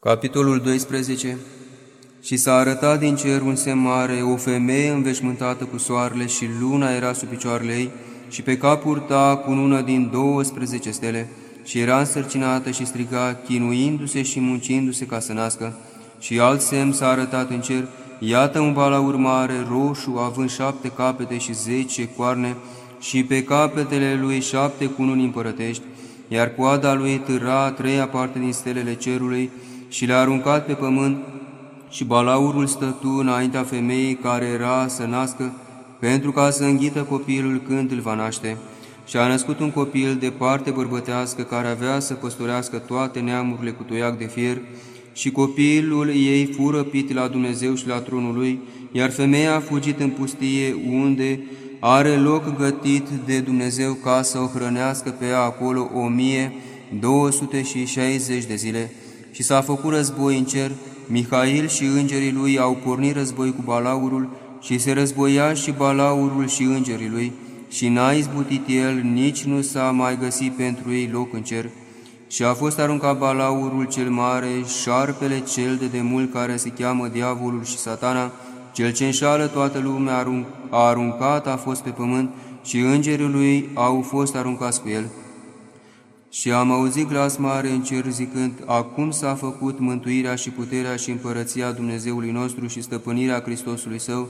Capitolul 12 Și s-a arătat din cer un semn mare, o femeie înveșmântată cu soarele și luna era sub picioarele ei și pe cap purta cu una din 12 stele și era însărcinată și striga, chinuindu-se și muncindu-se ca să nască. Și alt semn s-a arătat în cer, iată un balaur mare, roșu, având șapte capete și zece coarne, și pe capetele lui șapte cununi împărătești, iar coada lui târa a treia parte din stelele cerului, și le-a aruncat pe pământ și balaurul stătu înaintea femeii care era să nască, pentru ca să înghită copilul când îl va naște. Și a născut un copil de parte bărbătească care avea să păstorească toate neamurile cu toiac de fier, și copilul ei fură pit la Dumnezeu și la tronul lui, iar femeia a fugit în pustie unde are loc gătit de Dumnezeu ca să o hrănească pe ea acolo o mie 260 de zile și s-a făcut război în cer, Mihail și îngerii lui au pornit război cu balaurul și se războia și balaurul și îngerii lui și n-a izbutit el, nici nu s-a mai găsit pentru ei loc în cer. Și a fost aruncat balaurul cel mare, șarpele cel de demult care se cheamă diavolul și satana, cel ce înșală toată lumea a aruncat a fost pe pământ și îngerii lui au fost aruncați cu el. Și am auzit glas mare în cer zicând, Acum s-a făcut mântuirea și puterea și împărăția Dumnezeului nostru și stăpânirea Hristosului Său,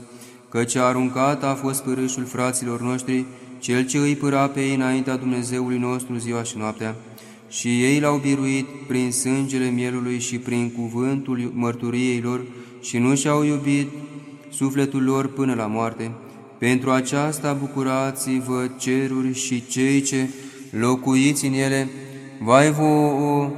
căci a aruncat a fost părâșul fraților noștri, cel ce îi păra pe ei înaintea Dumnezeului nostru ziua și noaptea. Și ei l-au biruit prin sângele mielului și prin cuvântul mărturiei lor și nu și-au iubit sufletul lor până la moarte. Pentru aceasta bucurați-vă ceruri și cei ce locuiți în ele, vai vouă,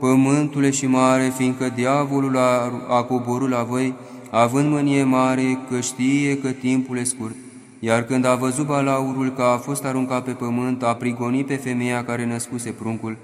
pământule și mare, fiindcă diavolul a, a coborât la voi, având mânie mare, că știe că timpul e scurt. Iar când a văzut balaurul că a fost aruncat pe pământ, a prigonit pe femeia care născuse pruncul,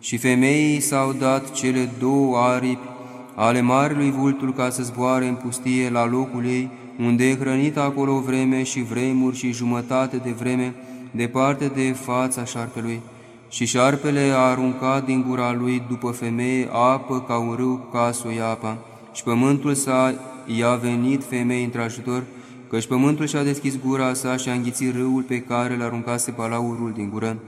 și femeii s-au dat cele două aripi ale marelui vultul ca să zboare în pustie la locul ei, unde e hrănit acolo o vreme și vremuri și jumătate de vreme, departe de fața șarpelui. Și șarpele a aruncat din gura lui după femeie apă ca un râu ca să o ia apa. Și pământul s-a i-a venit femei într-ajutor, căci pământul și-a deschis gura sa și a înghițit râul pe care l-aruncase balaurul din gură.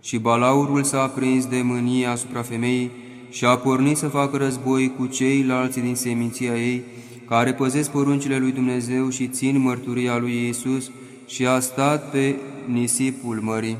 Și balaurul s-a prins de mânie asupra femeii și a pornit să facă război cu ceilalți din seminția ei, care păzesc poruncile lui Dumnezeu și țin mărturia lui Iisus, și a stat pe nisipul mării.